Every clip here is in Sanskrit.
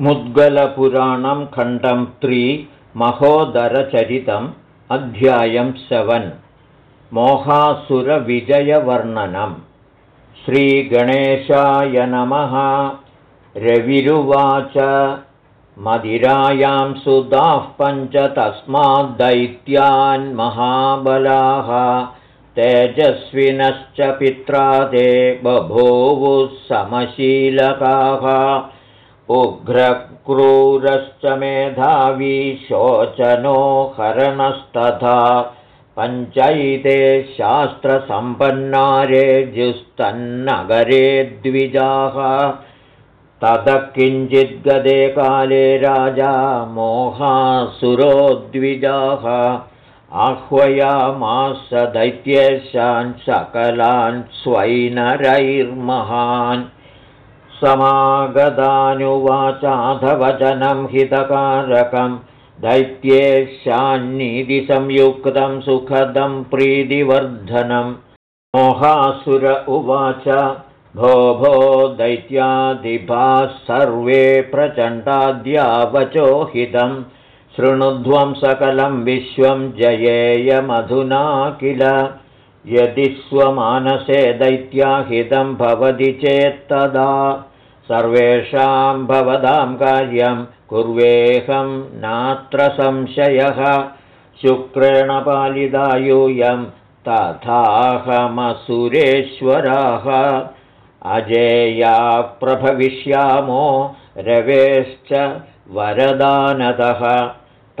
मुद्गलपुराणं खण्डं त्रि महोदरचरितम् अध्यायं सवन्। मोहासुरविजयवर्णनम् श्रीगणेशाय नमः। रविरुवाच। मदिरायां सुदाः पञ्च तस्माद्दैत्यान् महाबलाः। तेजस्विनश्च पित्रा ते बभूवुः समशीलकाः उग्रक्रूरश्च मेधावी शोचनो हरणस्तथा पञ्चैते शास्त्रसम्पन्नारे जुस्तन्नगरे द्विजाः। ततः किञ्चिद्गदे काले राजा मोहासुरोद्विजाः आह्वयामास दैत्येशान् सकलान् स्वैनरैर्महान् समागतानुवाचाधवचनं हितकारकं दैत्येशान्निधिसंयुक्तं सुखदं प्रीतिवर्धनं। मोहासुर उवाच भो भो दैत्यादिभाः सर्वे प्रचण्डाद्यावचोहितं शृणुध्वं सकलं विश्वं जयेयमधुना किल यदि स्वमानसे दैत्याहितं भवति चेत्तदा सर्वेषां भवदां कार्यं कुर्वेऽहं नात्र संशयः। शुक्रेण पालिदायूयं तथाहमसुरेश्वराः। अजेया प्रभविष्यामो रवेश्च वरदानतः।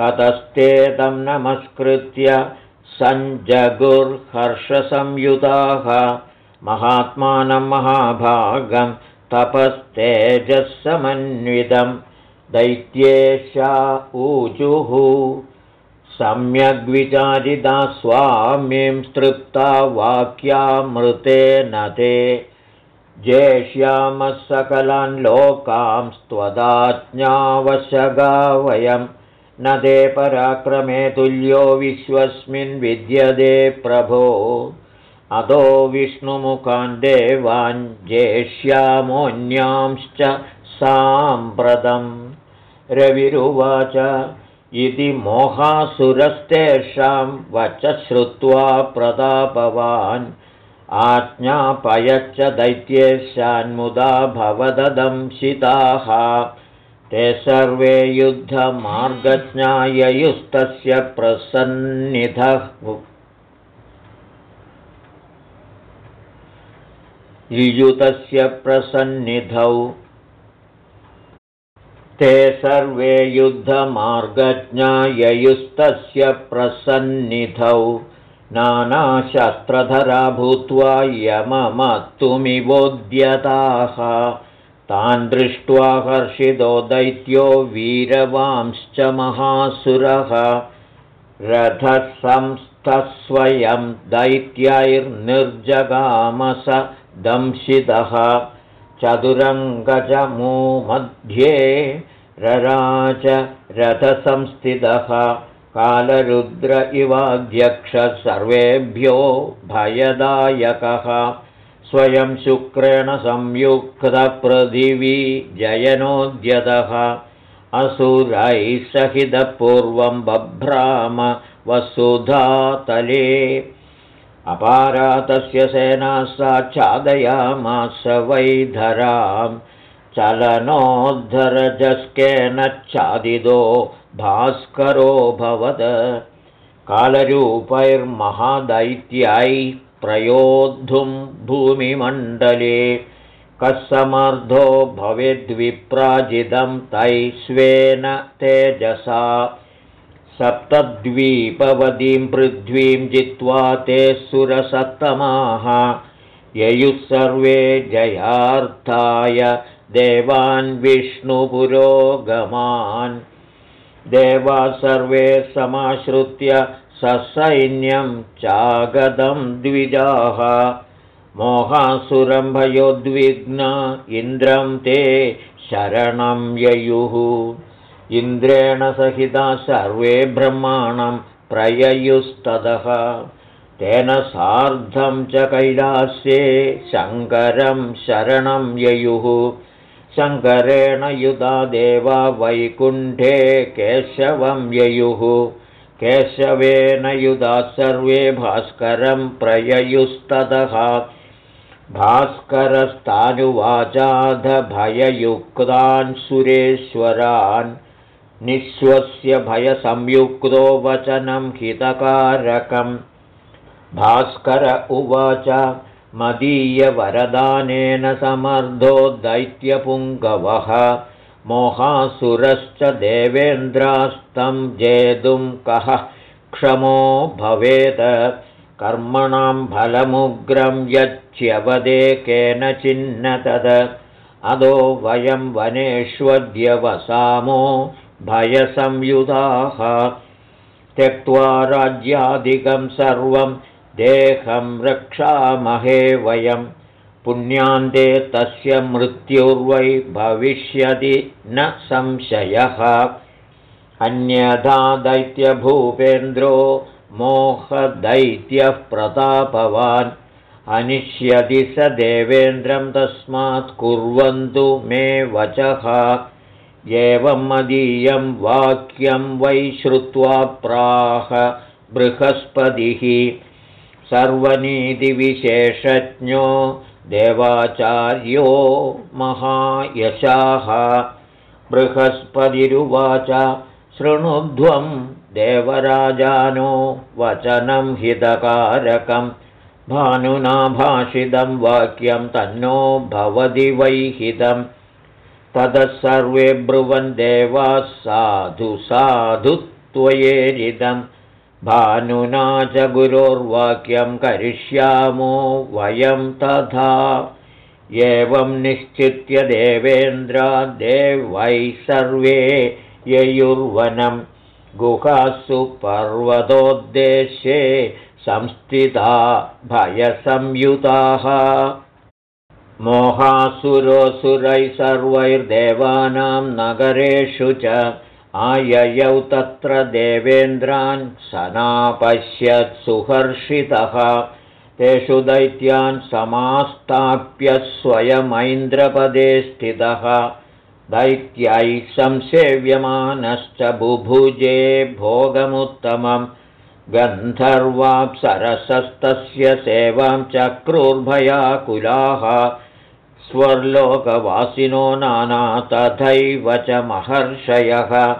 ततस्ते तं नमस्कृत्य सञ्जगुर्हर्षसंयुताः महात्मानं महाभागं तपस्तेजःसमन्वितं दैत्येशा ऊचुः सम्यग्विचारिता स्वाम्यं तृप्ता वाक्यामृतेन ते जेष्यामः सकलान् लोकांस्त्वदाज्ञावशगा वयम् न ते पराक्रमे तुल्यो विश्वस्मिन् विद्यते प्रभो। अतो विष्णुमुखान् जेष्यामोऽन्यांश्च साम्प्रतम्। रविरुवाच इति मोहासुरस्तेषां वच श्रुत्वा प्रतापवान्। आज्ञापयच्च दैत्येशान्मुदा भवददंशिताः ते सर्वे युद्धमार्गज्ञाययुस्तस्य प्रसन्निधः। युयुतस्य प्रसन्निधौ। ते सर्वे युद्धमार्गज्ञाययुस्तस्य प्रसन्निधौ। नानाशस्त्रधरा भूत्वा यममत्तुमिवोद्यताः तान् दृष्ट्वा हर्षितो दैत्यो वीरवांश्च महासुरः। रथसंस्थस्वयं दैत्यैर्निर्जगामस दंशितः। चतुरङ्गजमूमध्ये रराज रथसंस्थितः। कालरुद्र इवाध्यक्षः सर्वेभ्यो भयदायकः स्वयं शुक्रेण संयुक्तपृथिवी जयनोद्यतः। असुरैः सहितपूर्वं बभ्राम वसुधातले अपारा तस्य सेना साच्छादयामास वैधरां। चलनोद्धरजस्केनच्छादितो भास्करोऽभवत् कालरूपैर्महादैत्यै प्रयोद्धुं भूमिमण्डले कः समर्थो भवेद्विप्राजितं तैस्वेन तेजसा। सप्तद्वीपवतीं पृथ्वीं जित्वा ते सुरसत्तमाः। ययुः सर्वे जयार्थाय देवान् विष्णुपुरोगमान्। देवा सर्वे समाश्रित्य ससैन्यं चागदं द्विजाः। मोहासुरम्भयोद्विग्न इन्द्रं ते शरणं ययुः। इन्द्रेण सहिता सर्वे ब्रह्माणं प्रययुस्ततः तेन सार्धं च कैलास्ये शङ्करं शरणं ययुः। शङ्करेण युधा देवा वैकुण्ठे केशवं ययुः केशवेन युधा सर्वे भास्करं प्रययुस्ततः भास्करस्तानुवाचाधभययुक्तान् सुरेश्वरान् निःश्वस्य भयसंयुक्तो वचनं हितकारकम्। भास्कर उवाच मदीयवरदानेन समर्थो दैत्यपुङ्गवः मोहासुरश्च देवेन्द्रास्तं जेतुं कः क्षमो भवेत्। कर्मणां फलमुग्रं यच्यवदे केनचिन्न तद अदो वयं वनेष्वद्यवसामो भयसंयुधाः। त्यक्त्वा राज्यादिकं सर्वं देहं रक्षामहे वयं पुण्यान्ते तस्य मृत्युर्वै भविष्यति न संशयः। अन्यथा दैत्यभूपेन्द्रो मोहदैत्यः प्रतापवान् अनिष्यति स देवेन्द्रं तस्मात् कुर्वन्तु मे वचः। एवं मदीयं वाक्यं वै श्रुत्वा प्राह बृहस्पतिः। सर्वनीतिविशेषज्ञो देवाचार्यो महायशाः बृहस्पतिरुवाच शृणुध्वं देवराजानो वचनं हितकारकं भानुना भाषितं वाक्यं तन्नो भवति वैहितं। ततः सर्वे ब्रुवन् देवाः साधु साधु त्वयेरिदम् भानुना च गुरोर्वाक्यं करिष्यामो वयं तथा। एवं निश्चित्य देवेन्द्रा देवैः सर्वे ययुर्वनं गुहासु पर्वतोद्देश्ये संस्थिता भयसंयुताः। मोहासुरोऽसुरैः सर्वैर्देवानां नगरेषु च आययौ तत्र देवेन्द्रान् सनापश्यत् सुहर्षितः। तेषु दैत्यान् समास्ताप्य स्वयमैन्द्रपदे स्थितः। दैत्यैः संसेव्यमानश्च बुभुजे भोगमुत्तमं। गन्धर्वाप्सरसस्तस्य सेवां चक्रुर्भयाकुलाः। स्वर्लोकवासिनो नाना तथैव च महर्षयः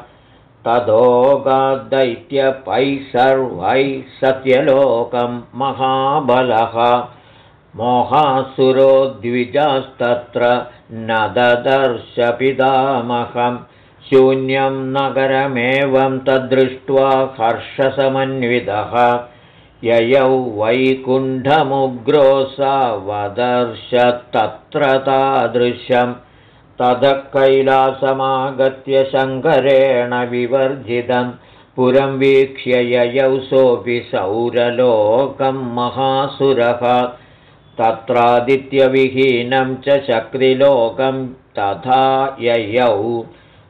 तदोगाद्दैत्यपैः सर्वैः सत्यलोकं महाबलः। मोहासुरो द्विजास्तत्र न ददर्शपितामहं शून्यं नगरमेवं तद्दृष्ट्वा हर्षसमन्वितः। ययौ वैकुण्ठमुग्रोऽसावदर्श तत्र तादृशं ततः कैलासमागत्य शङ्करेण विवर्जितं पुरं वीक्ष्य ययौ सोऽपि सौरलोकं महासुरः। तत्रादित्यविहीनं च शक्तिलोकं तथा ययौ।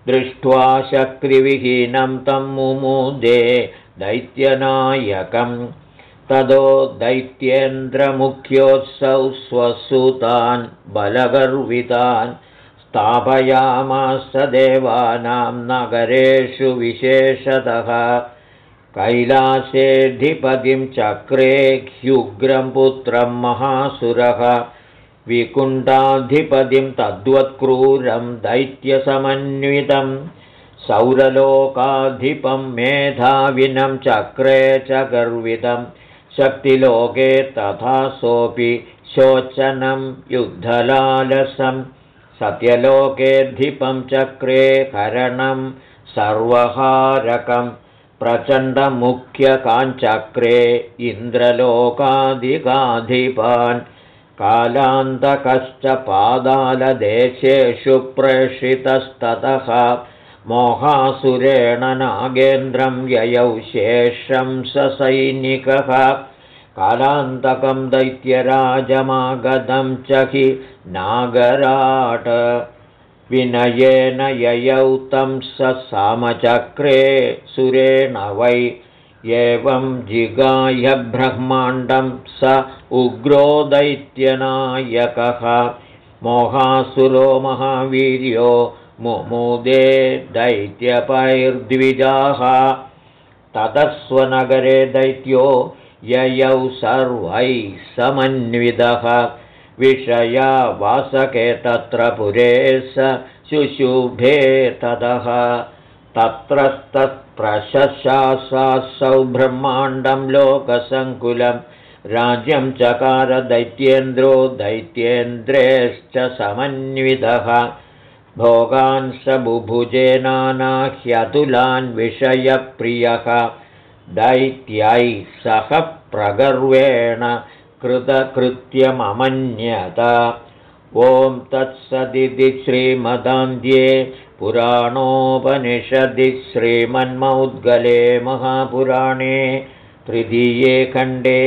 दृष्ट्वा शक्तिविहीनं तं मुमुदे दैत्यनायकम् तदो दैत्येन्द्रमुख्योत्सौ स्वसुतान् बलगर्वितान् स्थापयामास देवानां नगरेषु विशेषतः। कैलासेऽधिपतिं चक्रे ह्युग्रं पुत्रं महासुरः। विकुण्ठाधिपतिं तद्वत्क्रूरं दैत्यसमन्वितं। सौरलोकाधिपं मेधाविनं चक्रे च गर्वितम् शक्तिलोके तथा सोऽपि शोचनं युद्धलालसं सत्यलोकेऽधिपं चक्रे करणं सर्वहारकं प्रचण्डमुख्यकाञ्चक्रे इन्द्रलोकाधिकाधिपान् कालान्तकश्च पादालदेशेषु प्रेषितस्ततः मोहासुरेण नागेन्द्रं ययौ शेषं ससैनिकः कालान्तकं दैत्यराजमागतं च हि नागराट। विनयेन ययौ तं स सामचक्रे सुरेण वै। एवं जिगाय ब्रह्माण्डं स उग्रो दैत्यनायकः। मोहासुरो महावीर्यो मुमुदे दैत्यपैर्द्विजाः। ततस्वनगरे दैत्यो ययौ सर्वैः समन्वितः। विषया वासके तत्र पुरे स शुशुभे ततः तत्रस्तत्प्रशशासासौ ब्रह्माण्डं लोकसङ्कुलं। राज्यं चकार दैत्येन्द्रो दैत्येन्द्रेश्च समन्वितः। भोगान् स बुभुजेनानाह्यतुलान् विषयप्रियः दैत्यैः सह प्रगर्वेण कृतकृत्यममन्यत ॐ तत्सदिति श्रीमदान्ध्ये पुराणोपनिषदि श्रीमन्मौद्गले महापुराणे तृतीये खण्डे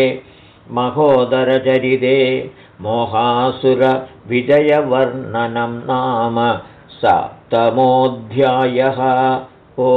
महोदरचरिते मोहासुरविजयवर्णनं नाम सप्तमोऽध्यायः। ओ